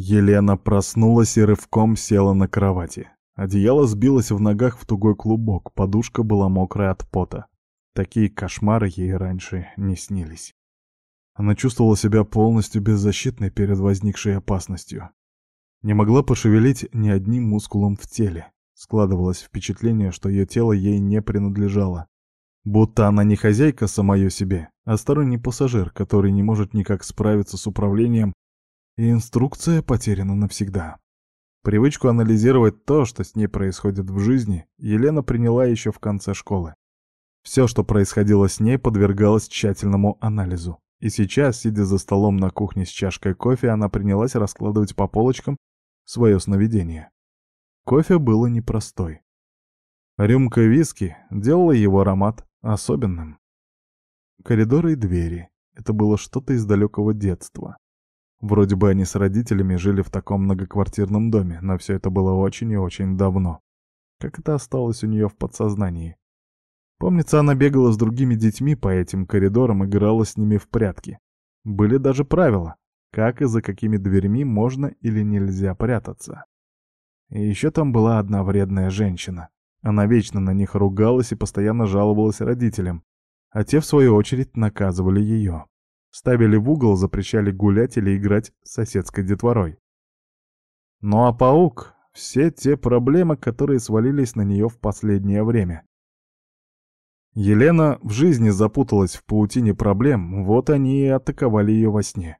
Елена проснулась и рывком села на кровати. Одеяло сбилось в ногах в тугой клубок, подушка была мокрая от пота. Такие кошмары ей раньше не снились. Она чувствовала себя полностью беззащитной перед возникшей опасностью. Не могла пошевелить ни одним мускулом в теле. Складывалось впечатление, что ее тело ей не принадлежало. Будто она не хозяйка самое себе, а сторонний пассажир, который не может никак справиться с управлением и инструкция потеряна навсегда. Привычку анализировать то, что с ней происходит в жизни, Елена приняла еще в конце школы. Все, что происходило с ней, подвергалось тщательному анализу. И сейчас, сидя за столом на кухне с чашкой кофе, она принялась раскладывать по полочкам свое сновидение. Кофе было непростой. Рюмка виски делала его аромат особенным. Коридоры и двери — это было что-то из далекого детства. Вроде бы они с родителями жили в таком многоквартирном доме, но все это было очень и очень давно. Как это осталось у нее в подсознании? Помнится, она бегала с другими детьми по этим коридорам, играла с ними в прятки. Были даже правила, как и за какими дверьми можно или нельзя прятаться. И еще там была одна вредная женщина. Она вечно на них ругалась и постоянно жаловалась родителям, а те, в свою очередь, наказывали ее. Ставили в угол, запрещали гулять или играть с соседской детворой. Ну а паук — все те проблемы, которые свалились на нее в последнее время. Елена в жизни запуталась в паутине проблем, вот они и атаковали ее во сне.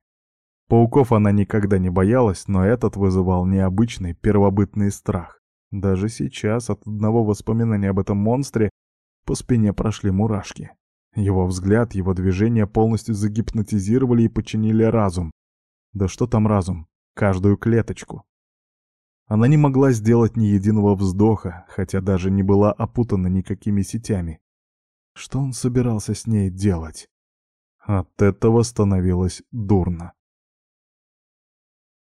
Пауков она никогда не боялась, но этот вызывал необычный первобытный страх. Даже сейчас от одного воспоминания об этом монстре по спине прошли мурашки. Его взгляд, его движения полностью загипнотизировали и подчинили разум. Да что там разум? Каждую клеточку. Она не могла сделать ни единого вздоха, хотя даже не была опутана никакими сетями. Что он собирался с ней делать? От этого становилось дурно.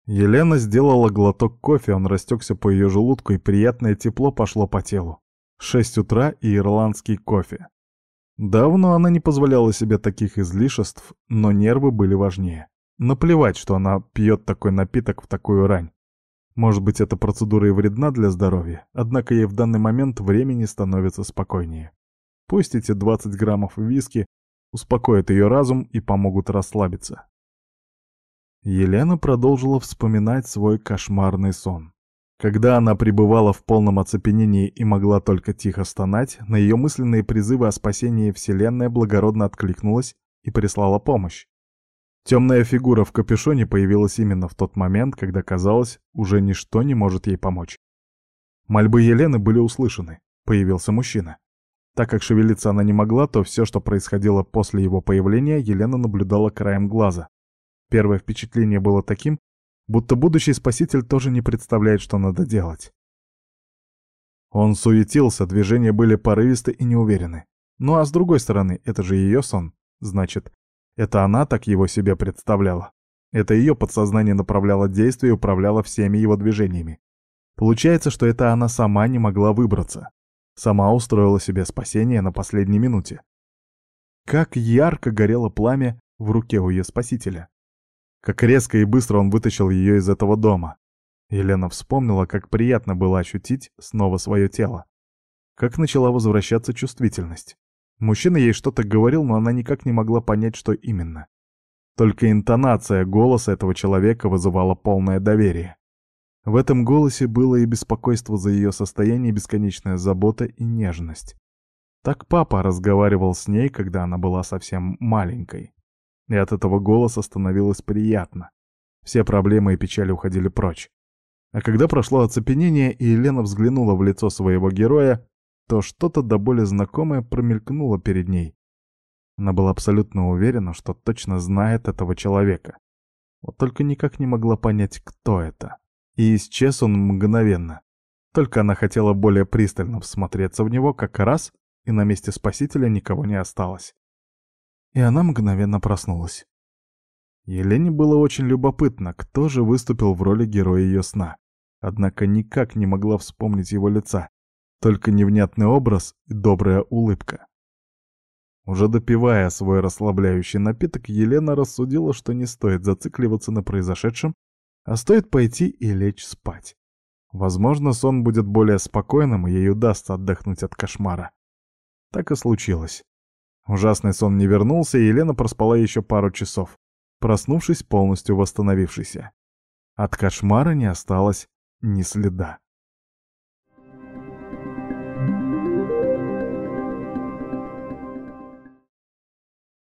Елена сделала глоток кофе, он растекся по ее желудку, и приятное тепло пошло по телу. Шесть утра и ирландский кофе. Давно она не позволяла себе таких излишеств, но нервы были важнее. Наплевать, что она пьет такой напиток в такую рань. Может быть, эта процедура и вредна для здоровья, однако ей в данный момент времени становится спокойнее. Пусть эти 20 граммов виски успокоят ее разум и помогут расслабиться. Елена продолжила вспоминать свой кошмарный сон. Когда она пребывала в полном оцепенении и могла только тихо стонать, на ее мысленные призывы о спасении Вселенная благородно откликнулась и прислала помощь. Темная фигура в капюшоне появилась именно в тот момент, когда, казалось, уже ничто не может ей помочь. Мольбы Елены были услышаны. Появился мужчина. Так как шевелиться она не могла, то все, что происходило после его появления, Елена наблюдала краем глаза. Первое впечатление было таким, будто будущий спаситель тоже не представляет, что надо делать. Он суетился, движения были порывисты и неуверены. Ну а с другой стороны, это же ее сон. Значит, это она так его себе представляла. Это ее подсознание направляло действия и управляло всеми его движениями. Получается, что это она сама не могла выбраться. Сама устроила себе спасение на последней минуте. Как ярко горело пламя в руке у ее спасителя. Как резко и быстро он вытащил ее из этого дома. Елена вспомнила, как приятно было ощутить снова свое тело. Как начала возвращаться чувствительность. Мужчина ей что-то говорил, но она никак не могла понять, что именно. Только интонация голоса этого человека вызывала полное доверие. В этом голосе было и беспокойство за ее состояние, бесконечная забота и нежность. Так папа разговаривал с ней, когда она была совсем маленькой и от этого голоса становилось приятно. Все проблемы и печали уходили прочь. А когда прошло оцепенение, и Елена взглянула в лицо своего героя, то что-то до боли знакомое промелькнуло перед ней. Она была абсолютно уверена, что точно знает этого человека. Вот только никак не могла понять, кто это. И исчез он мгновенно. Только она хотела более пристально всмотреться в него, как раз, и на месте спасителя никого не осталось и она мгновенно проснулась. Елене было очень любопытно, кто же выступил в роли героя ее сна. Однако никак не могла вспомнить его лица, только невнятный образ и добрая улыбка. Уже допивая свой расслабляющий напиток, Елена рассудила, что не стоит зацикливаться на произошедшем А стоит пойти и лечь спать. Возможно, сон будет более спокойным, и ей удастся отдохнуть от кошмара. Так и случилось. Ужасный сон не вернулся, и Елена проспала еще пару часов, проснувшись полностью восстановившейся. От кошмара не осталось ни следа.